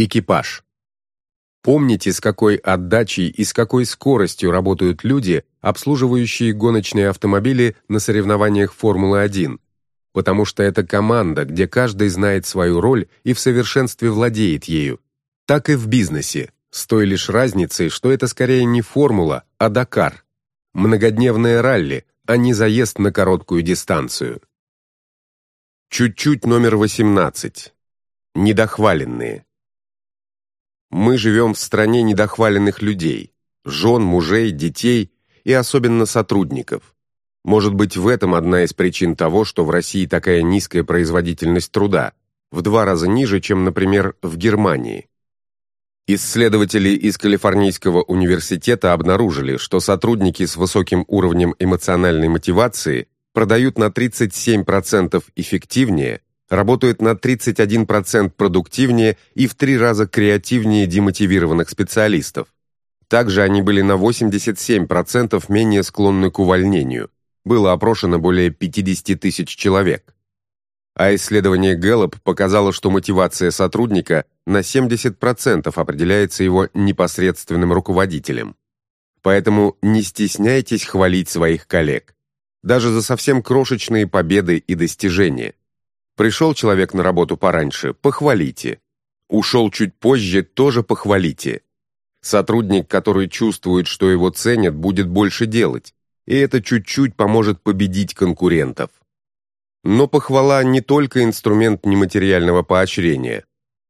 Экипаж. Помните, с какой отдачей и с какой скоростью работают люди, обслуживающие гоночные автомобили на соревнованиях Формулы-1, потому что это команда, где каждый знает свою роль и в совершенстве владеет ею. Так и в бизнесе, с той лишь разницей, что это скорее не формула, а Дакар. Многодневное ралли, а не заезд на короткую дистанцию. Чуть-чуть номер 18. Недохваленные. Мы живем в стране недохваленных людей, жен, мужей, детей и особенно сотрудников. Может быть, в этом одна из причин того, что в России такая низкая производительность труда, в два раза ниже, чем, например, в Германии. Исследователи из Калифорнийского университета обнаружили, что сотрудники с высоким уровнем эмоциональной мотивации продают на 37% эффективнее, работают на 31% продуктивнее и в три раза креативнее демотивированных специалистов. Также они были на 87% менее склонны к увольнению, было опрошено более 50 тысяч человек. А исследование Gallup показало, что мотивация сотрудника на 70% определяется его непосредственным руководителем. Поэтому не стесняйтесь хвалить своих коллег. Даже за совсем крошечные победы и достижения. Пришел человек на работу пораньше – похвалите. Ушел чуть позже – тоже похвалите. Сотрудник, который чувствует, что его ценят, будет больше делать и это чуть-чуть поможет победить конкурентов. Но похвала не только инструмент нематериального поощрения.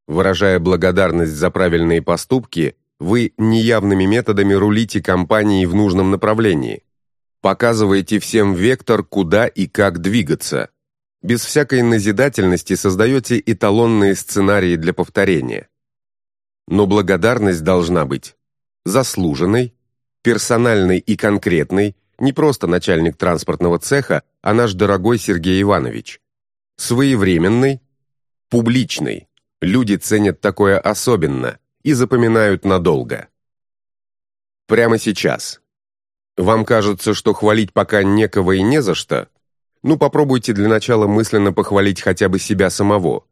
Выражая благодарность за правильные поступки, вы неявными методами рулите компанией в нужном направлении. Показываете всем вектор, куда и как двигаться. Без всякой назидательности создаете эталонные сценарии для повторения. Но благодарность должна быть заслуженной, персональной и конкретной, не просто начальник транспортного цеха, а наш дорогой Сергей Иванович. Своевременный, публичный. Люди ценят такое особенно и запоминают надолго. Прямо сейчас. Вам кажется, что хвалить пока некого и не за что? Ну, попробуйте для начала мысленно похвалить хотя бы себя самого.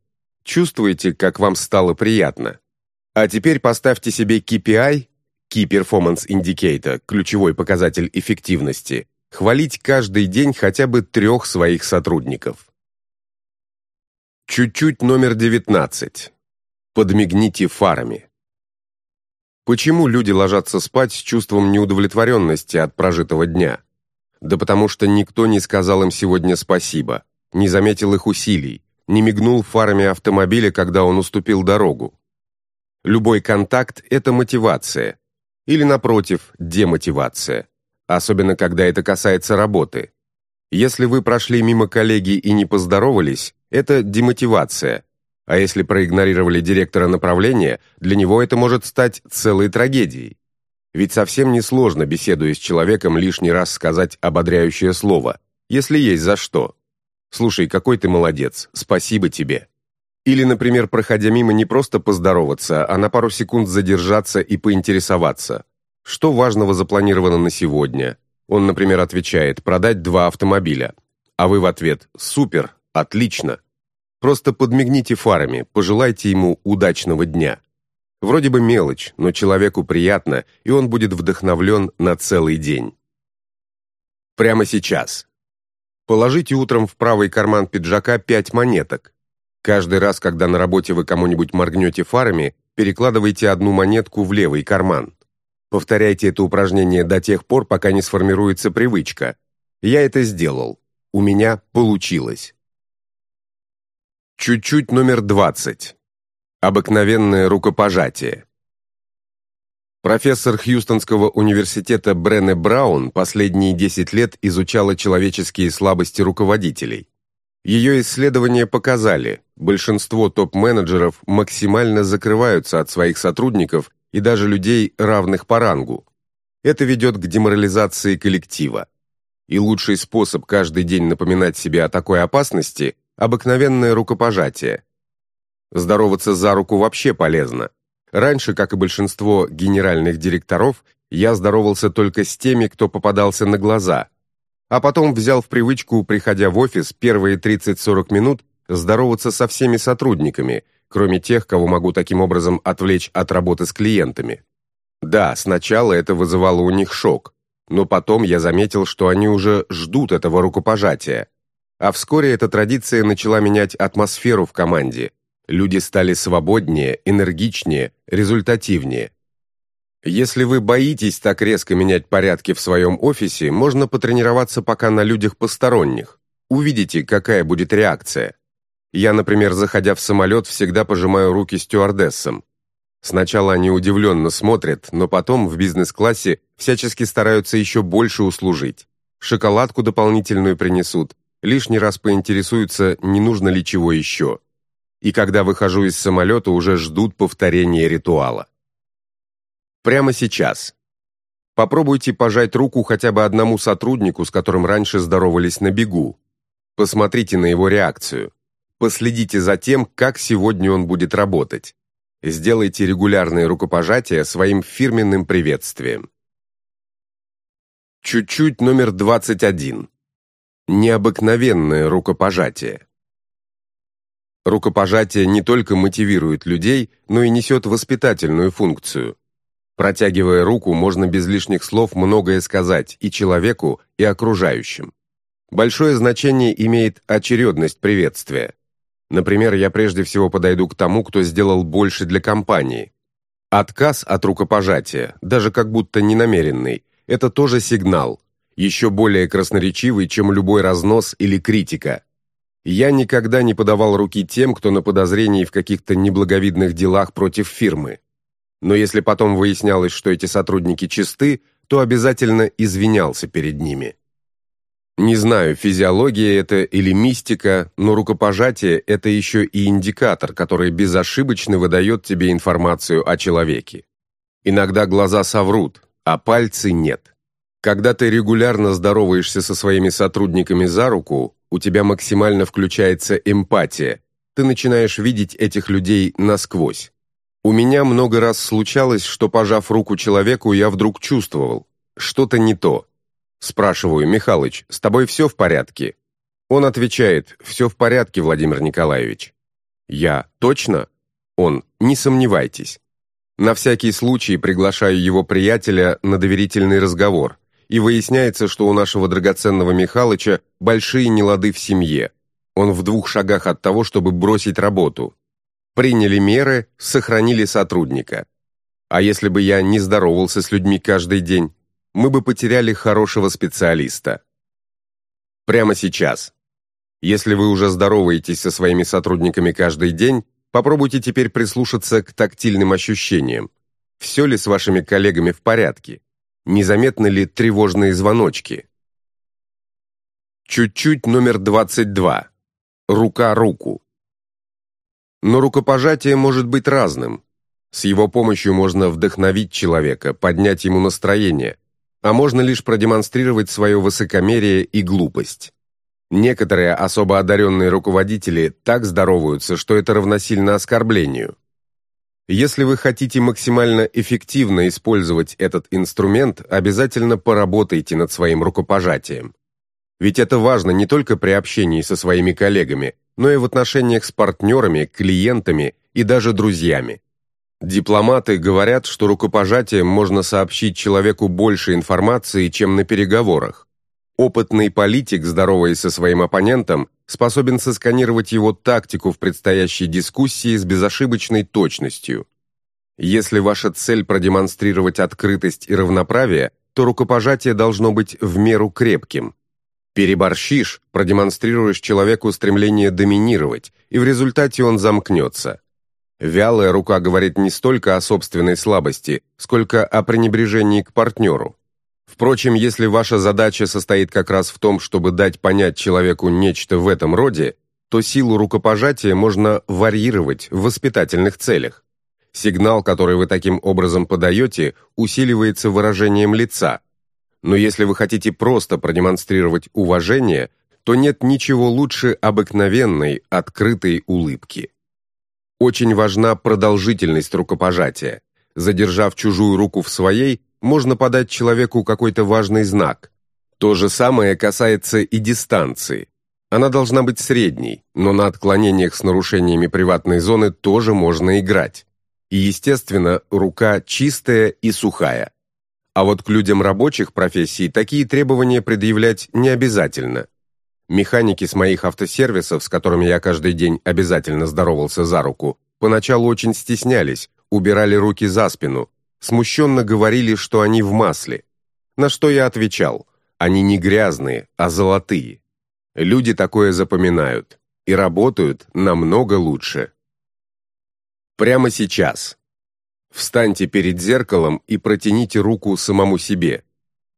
Чувствуете, как вам стало приятно? А теперь поставьте себе KPI Key Performance Indicator, ключевой показатель эффективности, хвалить каждый день хотя бы трех своих сотрудников. Чуть-чуть номер 19. Подмигните фарами. Почему люди ложатся спать с чувством неудовлетворенности от прожитого дня? Да потому что никто не сказал им сегодня спасибо, не заметил их усилий, не мигнул фарами автомобиля, когда он уступил дорогу. Любой контакт – это мотивация, или, напротив, демотивация, особенно когда это касается работы. Если вы прошли мимо коллеги и не поздоровались, это демотивация, а если проигнорировали директора направления, для него это может стать целой трагедией. Ведь совсем несложно, беседуя с человеком, лишний раз сказать ободряющее слово, если есть за что. «Слушай, какой ты молодец, спасибо тебе». Или, например, проходя мимо, не просто поздороваться, а на пару секунд задержаться и поинтересоваться. Что важного запланировано на сегодня? Он, например, отвечает «продать два автомобиля». А вы в ответ «супер, отлично». Просто подмигните фарами, пожелайте ему удачного дня. Вроде бы мелочь, но человеку приятно, и он будет вдохновлен на целый день. Прямо сейчас. Положите утром в правый карман пиджака пять монеток. Каждый раз, когда на работе вы кому-нибудь моргнете фарами, перекладывайте одну монетку в левый карман. Повторяйте это упражнение до тех пор, пока не сформируется привычка. Я это сделал. У меня получилось. Чуть-чуть номер 20. Обыкновенное рукопожатие. Профессор Хьюстонского университета Брене Браун последние 10 лет изучала человеческие слабости руководителей. Ее исследования показали, большинство топ-менеджеров максимально закрываются от своих сотрудников и даже людей, равных по рангу. Это ведет к деморализации коллектива. И лучший способ каждый день напоминать себе о такой опасности – обыкновенное рукопожатие. Здороваться за руку вообще полезно. Раньше, как и большинство генеральных директоров, я здоровался только с теми, кто попадался на глаза – а потом взял в привычку, приходя в офис, первые 30-40 минут здороваться со всеми сотрудниками, кроме тех, кого могу таким образом отвлечь от работы с клиентами. Да, сначала это вызывало у них шок, но потом я заметил, что они уже ждут этого рукопожатия. А вскоре эта традиция начала менять атмосферу в команде. Люди стали свободнее, энергичнее, результативнее. Если вы боитесь так резко менять порядки в своем офисе, можно потренироваться пока на людях посторонних. Увидите, какая будет реакция. Я, например, заходя в самолет, всегда пожимаю руки стюардессам. Сначала они удивленно смотрят, но потом в бизнес-классе всячески стараются еще больше услужить. Шоколадку дополнительную принесут, лишний раз поинтересуются, не нужно ли чего еще. И когда выхожу из самолета, уже ждут повторения ритуала. Прямо сейчас. Попробуйте пожать руку хотя бы одному сотруднику, с которым раньше здоровались на бегу. Посмотрите на его реакцию. Последите за тем, как сегодня он будет работать. Сделайте регулярные рукопожатия своим фирменным приветствием. Чуть-чуть номер 21. Необыкновенное рукопожатие. Рукопожатие не только мотивирует людей, но и несет воспитательную функцию. Протягивая руку, можно без лишних слов многое сказать и человеку, и окружающим. Большое значение имеет очередность приветствия. Например, я прежде всего подойду к тому, кто сделал больше для компании. Отказ от рукопожатия, даже как будто ненамеренный, это тоже сигнал, еще более красноречивый, чем любой разнос или критика. Я никогда не подавал руки тем, кто на подозрении в каких-то неблаговидных делах против фирмы. Но если потом выяснялось, что эти сотрудники чисты, то обязательно извинялся перед ними. Не знаю, физиология это или мистика, но рукопожатие – это еще и индикатор, который безошибочно выдает тебе информацию о человеке. Иногда глаза соврут, а пальцы нет. Когда ты регулярно здороваешься со своими сотрудниками за руку, у тебя максимально включается эмпатия, ты начинаешь видеть этих людей насквозь. У меня много раз случалось, что, пожав руку человеку, я вдруг чувствовал, что-то не то – Спрашиваю, Михалыч, с тобой все в порядке? Он отвечает, все в порядке, Владимир Николаевич. Я, точно? Он, не сомневайтесь. На всякий случай приглашаю его приятеля на доверительный разговор, и выясняется, что у нашего драгоценного Михалыча большие нелады в семье. Он в двух шагах от того, чтобы бросить работу. Приняли меры, сохранили сотрудника. А если бы я не здоровался с людьми каждый день? мы бы потеряли хорошего специалиста. Прямо сейчас. Если вы уже здороваетесь со своими сотрудниками каждый день, попробуйте теперь прислушаться к тактильным ощущениям. Все ли с вашими коллегами в порядке? Незаметны ли тревожные звоночки? Чуть-чуть номер 22. Рука руку. Но рукопожатие может быть разным. С его помощью можно вдохновить человека, поднять ему настроение, а можно лишь продемонстрировать свое высокомерие и глупость. Некоторые особо одаренные руководители так здороваются, что это равносильно оскорблению. Если вы хотите максимально эффективно использовать этот инструмент, обязательно поработайте над своим рукопожатием. Ведь это важно не только при общении со своими коллегами, но и в отношениях с партнерами, клиентами и даже друзьями. Дипломаты говорят, что рукопожатием можно сообщить человеку больше информации, чем на переговорах. Опытный политик, здороваясь со своим оппонентом, способен сосканировать его тактику в предстоящей дискуссии с безошибочной точностью. Если ваша цель продемонстрировать открытость и равноправие, то рукопожатие должно быть в меру крепким. Переборщишь, продемонстрируешь человеку стремление доминировать, и в результате он замкнется. Вялая рука говорит не столько о собственной слабости, сколько о пренебрежении к партнеру. Впрочем, если ваша задача состоит как раз в том, чтобы дать понять человеку нечто в этом роде, то силу рукопожатия можно варьировать в воспитательных целях. Сигнал, который вы таким образом подаете, усиливается выражением лица. Но если вы хотите просто продемонстрировать уважение, то нет ничего лучше обыкновенной, открытой улыбки. Очень важна продолжительность рукопожатия. Задержав чужую руку в своей, можно подать человеку какой-то важный знак. То же самое касается и дистанции. Она должна быть средней, но на отклонениях с нарушениями приватной зоны тоже можно играть. И, естественно, рука чистая и сухая. А вот к людям рабочих профессий такие требования предъявлять не обязательно. Механики с моих автосервисов, с которыми я каждый день обязательно здоровался за руку, поначалу очень стеснялись, убирали руки за спину, смущенно говорили, что они в масле. На что я отвечал, они не грязные, а золотые. Люди такое запоминают и работают намного лучше. Прямо сейчас. Встаньте перед зеркалом и протяните руку самому себе.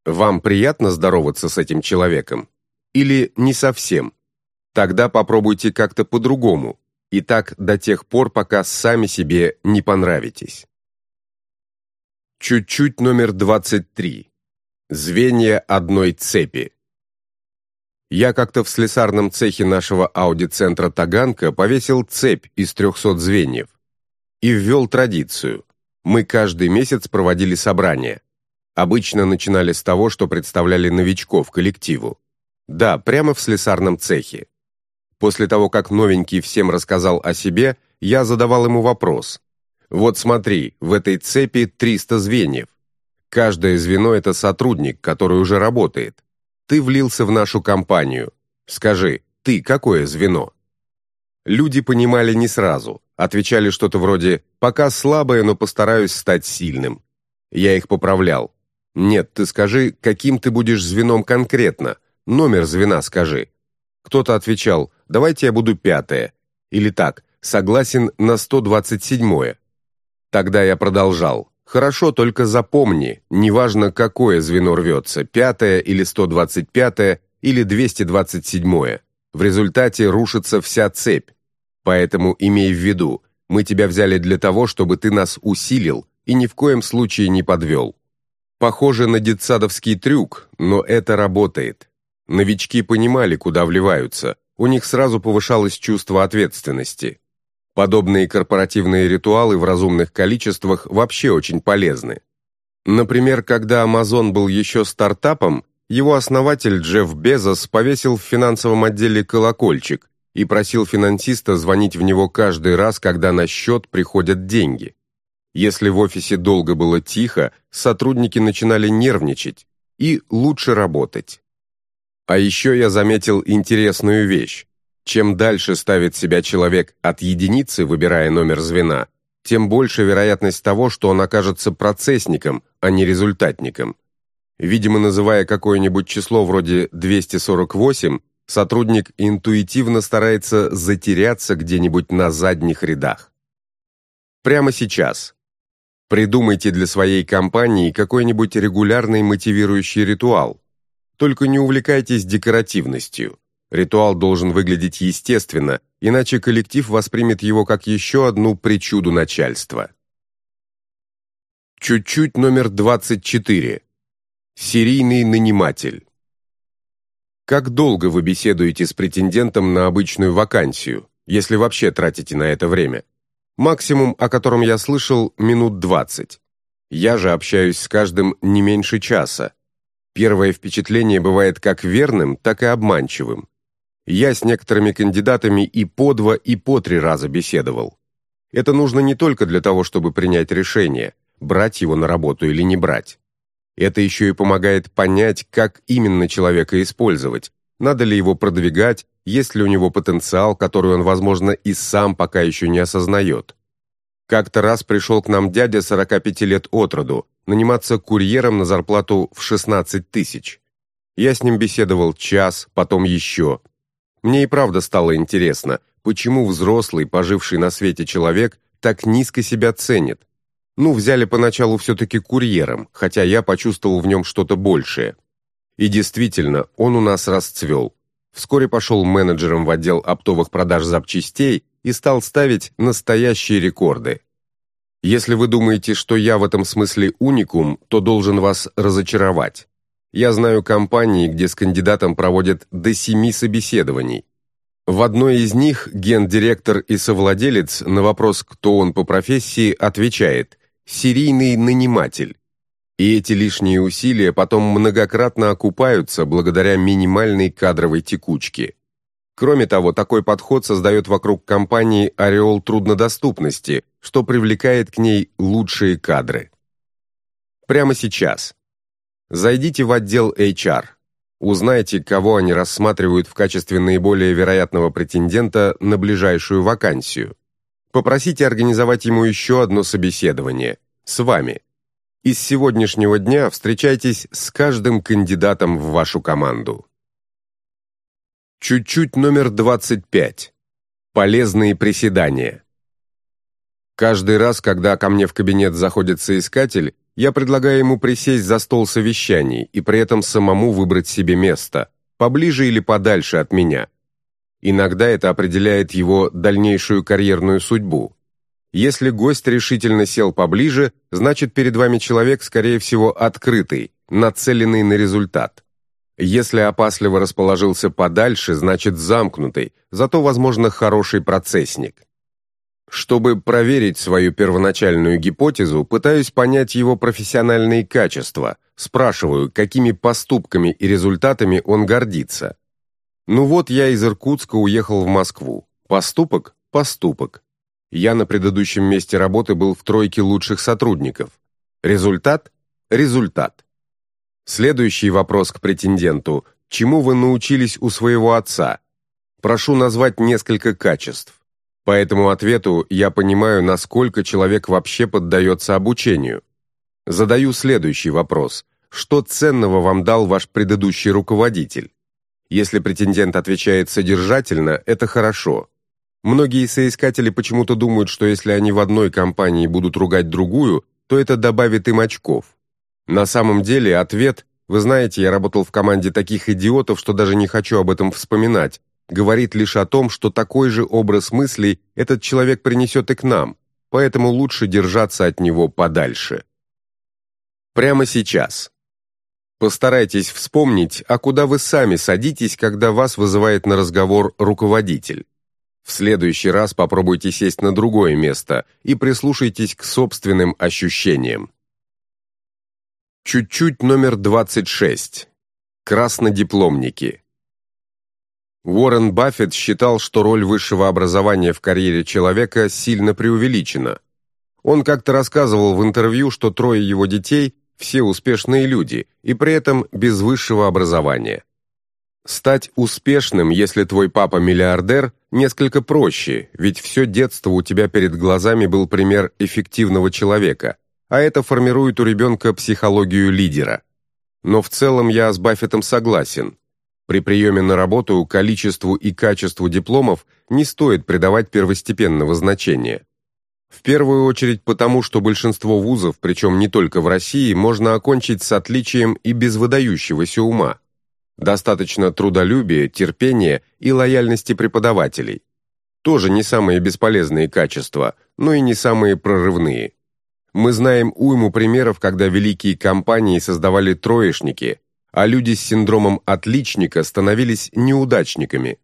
Вам приятно здороваться с этим человеком? Или не совсем? Тогда попробуйте как-то по-другому, и так до тех пор, пока сами себе не понравитесь. Чуть-чуть номер 23. Звенья одной цепи. Я как-то в слесарном цехе нашего аудицентра «Таганка» повесил цепь из 300 звеньев и ввел традицию. Мы каждый месяц проводили собрания. Обычно начинали с того, что представляли новичков коллективу. Да, прямо в слесарном цехе. После того, как новенький всем рассказал о себе, я задавал ему вопрос. Вот смотри, в этой цепи 300 звеньев. Каждое звено – это сотрудник, который уже работает. Ты влился в нашу компанию. Скажи, ты какое звено?» Люди понимали не сразу, отвечали что-то вроде «пока слабое, но постараюсь стать сильным». Я их поправлял. «Нет, ты скажи, каким ты будешь звеном конкретно, номер звена скажи». Кто-то отвечал «давайте я буду пятое». Или так «согласен на 127-е». Тогда я продолжал Хорошо, только запомни, неважно, какое звено рвется, пятое или 125 или 227 в результате рушится вся цепь. Поэтому имей в виду, мы тебя взяли для того, чтобы ты нас усилил и ни в коем случае не подвел. Похоже на детсадовский трюк, но это работает. Новички понимали, куда вливаются, у них сразу повышалось чувство ответственности. Подобные корпоративные ритуалы в разумных количествах вообще очень полезны. Например, когда Amazon был еще стартапом, его основатель Джефф Безос повесил в финансовом отделе колокольчик и просил финансиста звонить в него каждый раз, когда на счет приходят деньги. Если в офисе долго было тихо, сотрудники начинали нервничать и лучше работать. А еще я заметил интересную вещь. Чем дальше ставит себя человек от единицы, выбирая номер звена, тем больше вероятность того, что он окажется процессником, а не результатником. Видимо, называя какое-нибудь число вроде 248, сотрудник интуитивно старается затеряться где-нибудь на задних рядах. Прямо сейчас. Придумайте для своей компании какой-нибудь регулярный мотивирующий ритуал. Только не увлекайтесь декоративностью. Ритуал должен выглядеть естественно, иначе коллектив воспримет его как еще одну причуду начальства. Чуть-чуть номер 24. Серийный наниматель. Как долго вы беседуете с претендентом на обычную вакансию, если вообще тратите на это время? Максимум, о котором я слышал, минут 20. Я же общаюсь с каждым не меньше часа. Первое впечатление бывает как верным, так и обманчивым. Я с некоторыми кандидатами и по два, и по три раза беседовал. Это нужно не только для того, чтобы принять решение, брать его на работу или не брать. Это еще и помогает понять, как именно человека использовать, надо ли его продвигать, есть ли у него потенциал, который он, возможно, и сам пока еще не осознает. Как-то раз пришел к нам дядя 45 лет от роду, наниматься курьером на зарплату в 16 тысяч. Я с ним беседовал час, потом еще. Мне и правда стало интересно, почему взрослый, поживший на свете человек, так низко себя ценит. Ну, взяли поначалу все-таки курьером, хотя я почувствовал в нем что-то большее. И действительно, он у нас расцвел. Вскоре пошел менеджером в отдел оптовых продаж запчастей и стал ставить настоящие рекорды. Если вы думаете, что я в этом смысле уникум, то должен вас разочаровать. Я знаю компании, где с кандидатом проводят до семи собеседований. В одной из них гендиректор и совладелец на вопрос, кто он по профессии, отвечает «серийный наниматель». И эти лишние усилия потом многократно окупаются благодаря минимальной кадровой текучке. Кроме того, такой подход создает вокруг компании ореол труднодоступности, что привлекает к ней лучшие кадры. Прямо сейчас. Зайдите в отдел HR. Узнайте, кого они рассматривают в качестве наиболее вероятного претендента на ближайшую вакансию. Попросите организовать ему еще одно собеседование. С вами. Из сегодняшнего дня встречайтесь с каждым кандидатом в вашу команду. Чуть-чуть номер 25. Полезные приседания. Каждый раз, когда ко мне в кабинет заходит соискатель, я предлагаю ему присесть за стол совещаний и при этом самому выбрать себе место, поближе или подальше от меня. Иногда это определяет его дальнейшую карьерную судьбу. Если гость решительно сел поближе, значит перед вами человек, скорее всего, открытый, нацеленный на результат. Если опасливо расположился подальше, значит замкнутый, зато, возможно, хороший процессник. Чтобы проверить свою первоначальную гипотезу, пытаюсь понять его профессиональные качества, спрашиваю, какими поступками и результатами он гордится. Ну вот я из Иркутска уехал в Москву. Поступок – поступок. Я на предыдущем месте работы был в тройке лучших сотрудников. Результат – результат. Следующий вопрос к претенденту. Чему вы научились у своего отца? Прошу назвать несколько качеств. По этому ответу я понимаю, насколько человек вообще поддается обучению. Задаю следующий вопрос. Что ценного вам дал ваш предыдущий руководитель? Если претендент отвечает содержательно, это хорошо. Многие соискатели почему-то думают, что если они в одной компании будут ругать другую, то это добавит им очков. На самом деле ответ «Вы знаете, я работал в команде таких идиотов, что даже не хочу об этом вспоминать», говорит лишь о том, что такой же образ мыслей этот человек принесет и к нам, поэтому лучше держаться от него подальше. Прямо сейчас. Постарайтесь вспомнить, а куда вы сами садитесь, когда вас вызывает на разговор руководитель. В следующий раз попробуйте сесть на другое место и прислушайтесь к собственным ощущениям. Чуть-чуть номер 26. Краснодипломники. Уоррен Баффет считал, что роль высшего образования в карьере человека сильно преувеличена. Он как-то рассказывал в интервью, что трое его детей – все успешные люди, и при этом без высшего образования. Стать успешным, если твой папа миллиардер, несколько проще, ведь все детство у тебя перед глазами был пример эффективного человека – а это формирует у ребенка психологию лидера. Но в целом я с Баффетом согласен. При приеме на работу количеству и качеству дипломов не стоит придавать первостепенного значения. В первую очередь потому, что большинство вузов, причем не только в России, можно окончить с отличием и без выдающегося ума. Достаточно трудолюбия, терпения и лояльности преподавателей. Тоже не самые бесполезные качества, но и не самые прорывные. Мы знаем уйму примеров, когда великие компании создавали троечники, а люди с синдромом отличника становились неудачниками.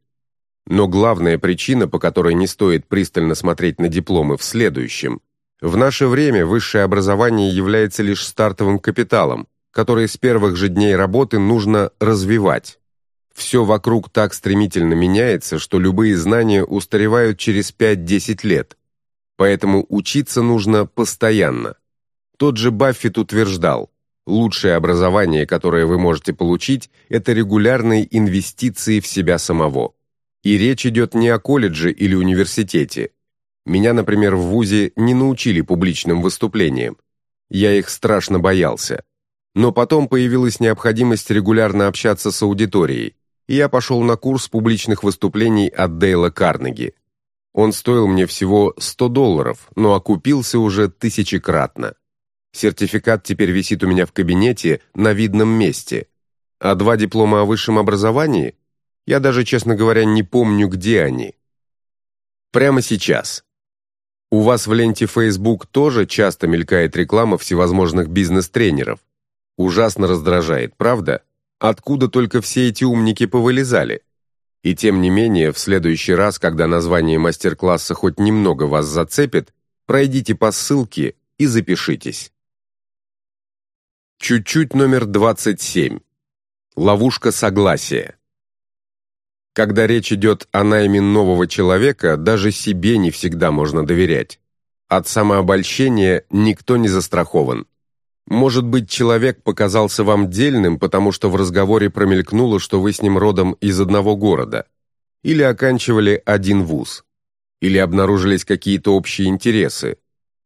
Но главная причина, по которой не стоит пристально смотреть на дипломы, в следующем. В наше время высшее образование является лишь стартовым капиталом, который с первых же дней работы нужно развивать. Все вокруг так стремительно меняется, что любые знания устаревают через 5-10 лет – Поэтому учиться нужно постоянно. Тот же Баффет утверждал, лучшее образование, которое вы можете получить, это регулярные инвестиции в себя самого. И речь идет не о колледже или университете. Меня, например, в ВУЗе не научили публичным выступлениям. Я их страшно боялся. Но потом появилась необходимость регулярно общаться с аудиторией, и я пошел на курс публичных выступлений от Дейла Карнеги. Он стоил мне всего 100 долларов, но окупился уже тысячекратно. Сертификат теперь висит у меня в кабинете на видном месте. А два диплома о высшем образовании? Я даже, честно говоря, не помню, где они. Прямо сейчас. У вас в ленте Facebook тоже часто мелькает реклама всевозможных бизнес-тренеров. Ужасно раздражает, правда? Откуда только все эти умники повылезали? И тем не менее, в следующий раз, когда название мастер-класса хоть немного вас зацепит, пройдите по ссылке и запишитесь. Чуть-чуть номер 27. Ловушка согласия. Когда речь идет о найме нового человека, даже себе не всегда можно доверять. От самообольщения никто не застрахован. Может быть, человек показался вам дельным, потому что в разговоре промелькнуло, что вы с ним родом из одного города. Или оканчивали один вуз. Или обнаружились какие-то общие интересы.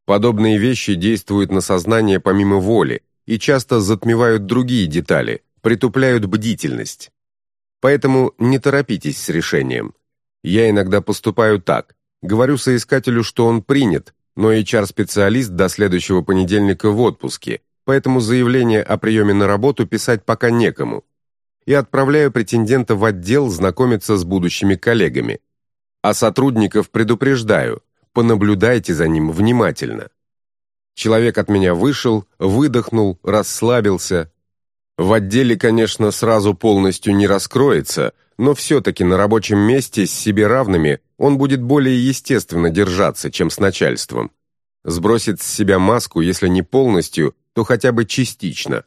Подобные вещи действуют на сознание помимо воли и часто затмевают другие детали, притупляют бдительность. Поэтому не торопитесь с решением. Я иногда поступаю так. Говорю соискателю, что он принят, но HR-специалист до следующего понедельника в отпуске, поэтому заявление о приеме на работу писать пока некому. И отправляю претендента в отдел знакомиться с будущими коллегами. А сотрудников предупреждаю, понаблюдайте за ним внимательно. Человек от меня вышел, выдохнул, расслабился, в отделе, конечно, сразу полностью не раскроется, но все-таки на рабочем месте с себе равными он будет более естественно держаться, чем с начальством. Сбросит с себя маску, если не полностью, то хотя бы частично.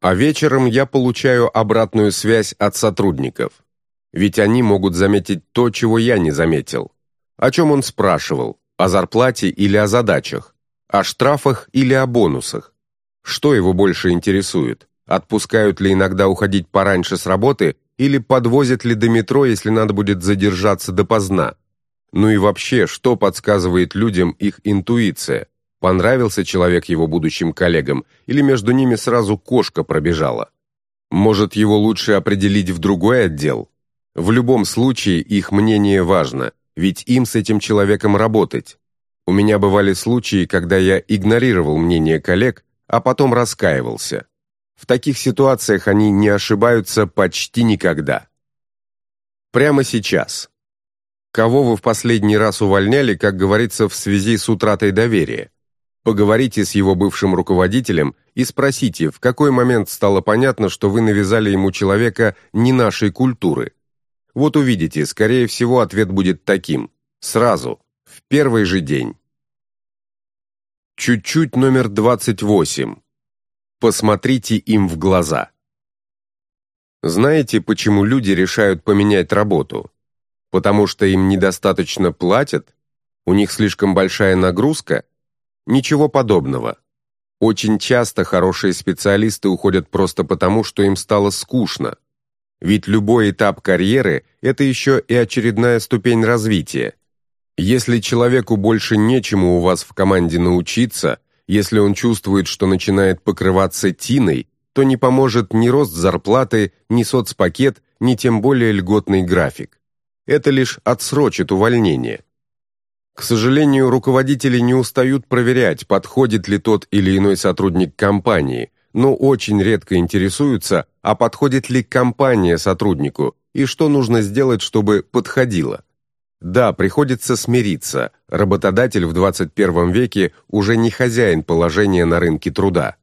А вечером я получаю обратную связь от сотрудников. Ведь они могут заметить то, чего я не заметил. О чем он спрашивал? О зарплате или о задачах? О штрафах или о бонусах? Что его больше интересует? Отпускают ли иногда уходить пораньше с работы или подвозят ли до метро, если надо будет задержаться допоздна? Ну и вообще, что подсказывает людям их интуиция? Понравился человек его будущим коллегам или между ними сразу кошка пробежала? Может, его лучше определить в другой отдел? В любом случае, их мнение важно, ведь им с этим человеком работать. У меня бывали случаи, когда я игнорировал мнение коллег, а потом раскаивался. В таких ситуациях они не ошибаются почти никогда. Прямо сейчас. Кого вы в последний раз увольняли, как говорится, в связи с утратой доверия? Поговорите с его бывшим руководителем и спросите, в какой момент стало понятно, что вы навязали ему человека не нашей культуры. Вот увидите, скорее всего, ответ будет таким. Сразу, в первый же день. Чуть-чуть номер 28. Посмотрите им в глаза. Знаете, почему люди решают поменять работу? Потому что им недостаточно платят? У них слишком большая нагрузка? Ничего подобного. Очень часто хорошие специалисты уходят просто потому, что им стало скучно. Ведь любой этап карьеры – это еще и очередная ступень развития. Если человеку больше нечему у вас в команде научиться – если он чувствует, что начинает покрываться тиной, то не поможет ни рост зарплаты, ни соцпакет, ни тем более льготный график. Это лишь отсрочит увольнение. К сожалению, руководители не устают проверять, подходит ли тот или иной сотрудник компании, но очень редко интересуются, а подходит ли компания сотруднику и что нужно сделать, чтобы подходило. Да, приходится смириться. Работодатель в 21 веке уже не хозяин положения на рынке труда.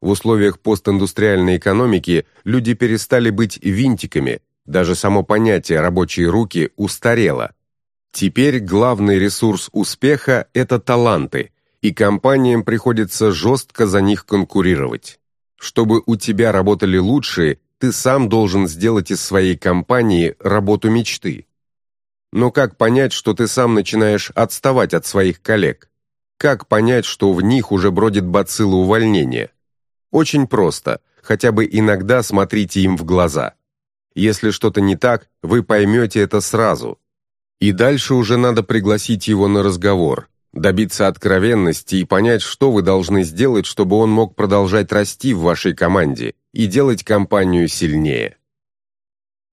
В условиях постиндустриальной экономики люди перестали быть винтиками, даже само понятие «рабочие руки» устарело. Теперь главный ресурс успеха – это таланты, и компаниям приходится жестко за них конкурировать. Чтобы у тебя работали лучшие, ты сам должен сделать из своей компании работу мечты. Но как понять, что ты сам начинаешь отставать от своих коллег? Как понять, что в них уже бродит бацилла увольнения? Очень просто, хотя бы иногда смотрите им в глаза. Если что-то не так, вы поймете это сразу. И дальше уже надо пригласить его на разговор, добиться откровенности и понять, что вы должны сделать, чтобы он мог продолжать расти в вашей команде и делать компанию сильнее.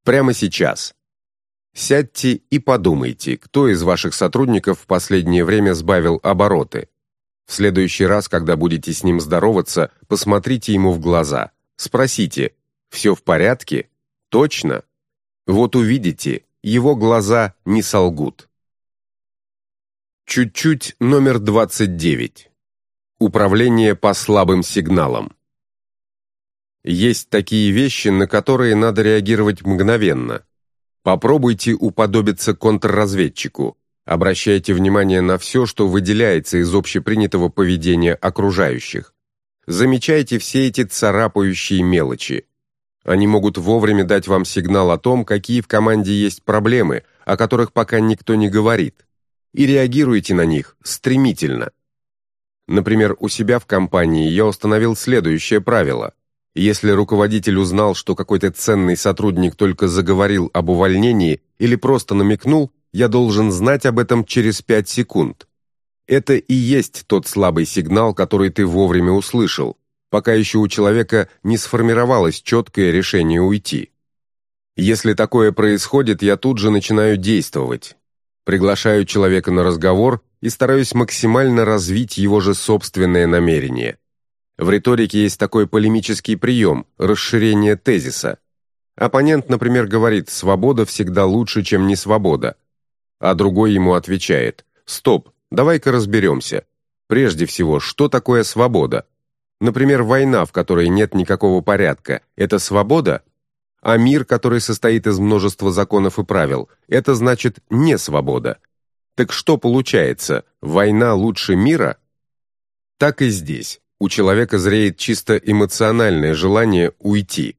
Прямо сейчас. Сядьте и подумайте, кто из ваших сотрудников в последнее время сбавил обороты. В следующий раз, когда будете с ним здороваться, посмотрите ему в глаза. Спросите, все в порядке? Точно? Вот увидите, его глаза не солгут. Чуть-чуть номер 29. Управление по слабым сигналам. Есть такие вещи, на которые надо реагировать мгновенно – Попробуйте уподобиться контрразведчику. Обращайте внимание на все, что выделяется из общепринятого поведения окружающих. Замечайте все эти царапающие мелочи. Они могут вовремя дать вам сигнал о том, какие в команде есть проблемы, о которых пока никто не говорит, и реагируйте на них стремительно. Например, у себя в компании я установил следующее правило. Если руководитель узнал, что какой-то ценный сотрудник только заговорил об увольнении или просто намекнул, я должен знать об этом через 5 секунд. Это и есть тот слабый сигнал, который ты вовремя услышал, пока еще у человека не сформировалось четкое решение уйти. Если такое происходит, я тут же начинаю действовать. Приглашаю человека на разговор и стараюсь максимально развить его же собственное намерение. В риторике есть такой полемический прием – расширение тезиса. Оппонент, например, говорит «свобода всегда лучше, чем не свобода», а другой ему отвечает «стоп, давай-ка разберемся. Прежде всего, что такое свобода? Например, война, в которой нет никакого порядка – это свобода? А мир, который состоит из множества законов и правил – это значит не свобода. Так что получается, война лучше мира? Так и здесь. У человека зреет чисто эмоциональное желание уйти.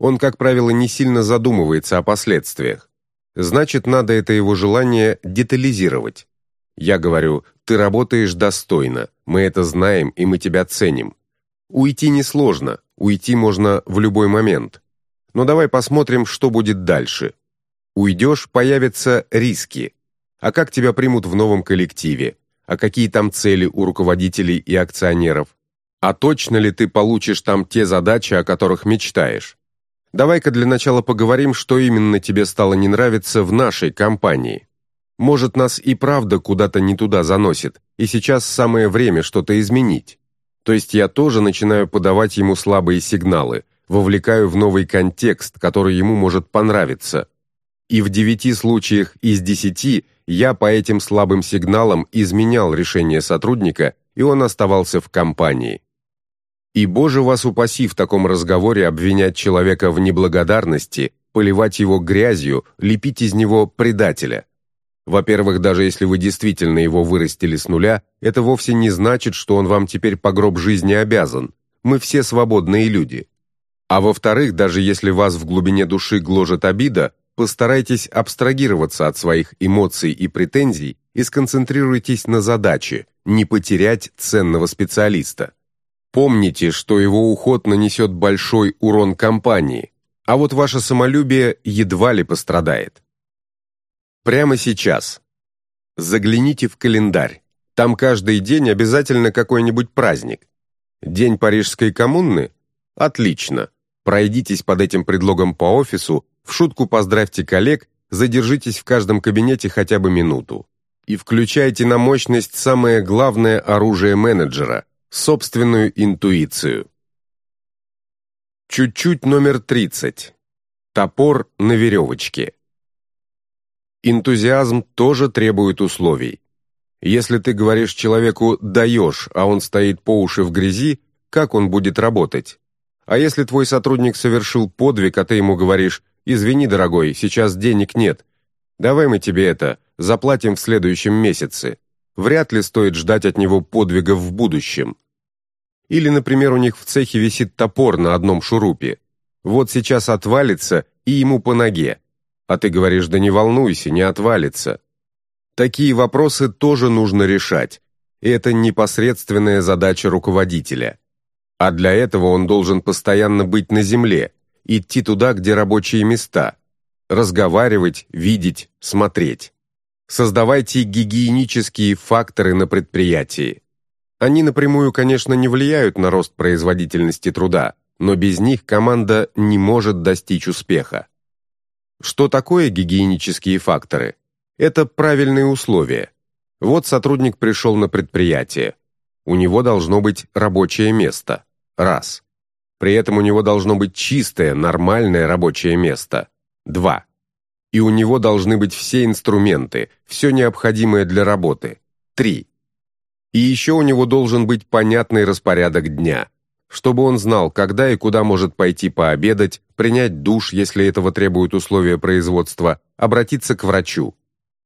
Он, как правило, не сильно задумывается о последствиях. Значит, надо это его желание детализировать. Я говорю, ты работаешь достойно, мы это знаем и мы тебя ценим. Уйти несложно, уйти можно в любой момент. Но давай посмотрим, что будет дальше. Уйдешь, появятся риски. А как тебя примут в новом коллективе? А какие там цели у руководителей и акционеров? А точно ли ты получишь там те задачи, о которых мечтаешь? Давай-ка для начала поговорим, что именно тебе стало не нравиться в нашей компании. Может, нас и правда куда-то не туда заносит, и сейчас самое время что-то изменить. То есть я тоже начинаю подавать ему слабые сигналы, вовлекаю в новый контекст, который ему может понравиться. И в девяти случаях из десяти я по этим слабым сигналам изменял решение сотрудника, и он оставался в компании. И, боже вас упаси, в таком разговоре обвинять человека в неблагодарности, поливать его грязью, лепить из него предателя – во-первых, даже если вы действительно его вырастили с нуля, это вовсе не значит, что он вам теперь по гроб жизни обязан. Мы все свободные люди. А во-вторых, даже если вас в глубине души гложет обида, постарайтесь абстрагироваться от своих эмоций и претензий и сконцентрируйтесь на задаче не потерять ценного специалиста. Помните, что его уход нанесет большой урон компании, а вот ваше самолюбие едва ли пострадает. Прямо сейчас. Загляните в календарь. Там каждый день обязательно какой-нибудь праздник. День Парижской коммуны? Отлично. Пройдитесь под этим предлогом по офису, в шутку поздравьте коллег, задержитесь в каждом кабинете хотя бы минуту. И включайте на мощность самое главное оружие менеджера – собственную интуицию. Чуть-чуть номер 30. Топор на веревочке. Энтузиазм тоже требует условий. Если ты говоришь человеку «даешь», а он стоит по уши в грязи, как он будет работать? А если твой сотрудник совершил подвиг, а ты ему говоришь «извини, дорогой, сейчас денег нет», давай мы тебе это, заплатим в следующем месяце. Вряд ли стоит ждать от него подвигов в будущем. Или, например, у них в цехе висит топор на одном шурупе. Вот сейчас отвалится и ему по ноге. А ты говоришь, да не волнуйся, не отвалится. Такие вопросы тоже нужно решать, это непосредственная задача руководителя. А для этого он должен постоянно быть на земле, идти туда, где рабочие места, разговаривать, видеть, смотреть. Создавайте гигиенические факторы на предприятии. Они напрямую, конечно, не влияют на рост производительности труда, но без них команда не может достичь успеха. Что такое гигиенические факторы? Это правильные условия. Вот сотрудник пришел на предприятие. У него должно быть рабочее место. Раз. При этом у него должно быть чистое, нормальное рабочее место. Два. И у него должны быть все инструменты, все необходимое для работы. Три. И еще у него должен быть понятный распорядок дня чтобы он знал, когда и куда может пойти пообедать, принять душ, если этого требуют условия производства, обратиться к врачу.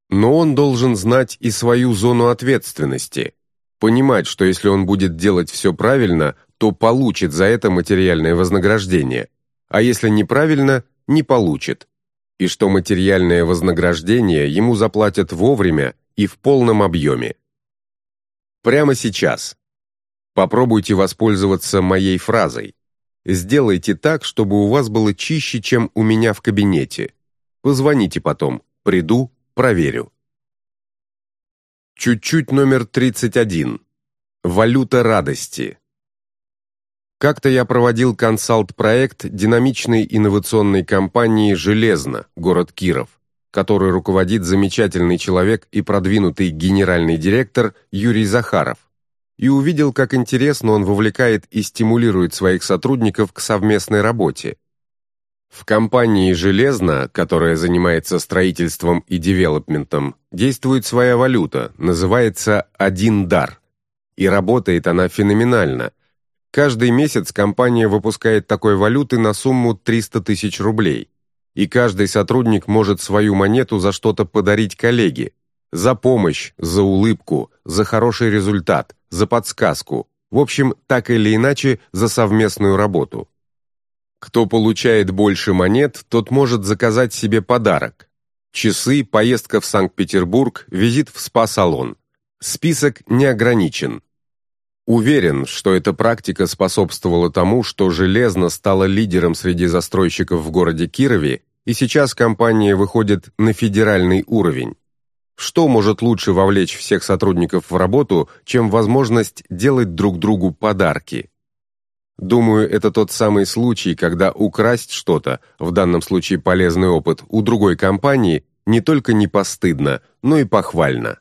Но он должен знать и свою зону ответственности, понимать, что если он будет делать все правильно, то получит за это материальное вознаграждение. а если неправильно, не получит, и что материальное вознаграждение ему заплатят вовремя и в полном объеме. Прямо сейчас. Попробуйте воспользоваться моей фразой. Сделайте так, чтобы у вас было чище, чем у меня в кабинете. Позвоните потом, приду, проверю. Чуть-чуть номер 31. Валюта радости. Как-то я проводил консалт-проект динамичной инновационной компании «Железно», город Киров, который руководит замечательный человек и продвинутый генеральный директор Юрий Захаров, и увидел, как интересно он вовлекает и стимулирует своих сотрудников к совместной работе. В компании «Железно», которая занимается строительством и девелопментом, действует своя валюта, называется «Один дар». И работает она феноменально, Каждый месяц компания выпускает такой валюты на сумму 300 тысяч рублей, и каждый сотрудник может свою монету за что-то подарить коллеге, за помощь, за улыбку, за хороший результат, за подсказку, в общем, так или иначе, за совместную работу. Кто получает больше монет, тот может заказать себе подарок. Часы, поездка в Санкт-Петербург, визит в спа-салон. Список не ограничен. Уверен, что эта практика способствовала тому, что «Железно» стало лидером среди застройщиков в городе Кирове, и сейчас компания выходит на федеральный уровень. Что может лучше вовлечь всех сотрудников в работу, чем возможность делать друг другу подарки? Думаю, это тот самый случай, когда украсть что-то, в данном случае полезный опыт, у другой компании не только не постыдно, но и похвально.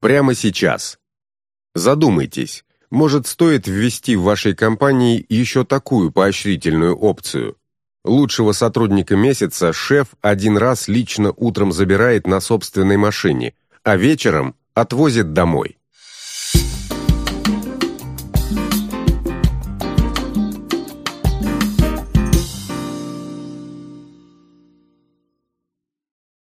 Прямо сейчас – Задумайтесь, может стоит ввести в вашей компании еще такую поощрительную опцию. Лучшего сотрудника месяца шеф один раз лично утром забирает на собственной машине, а вечером отвозит домой.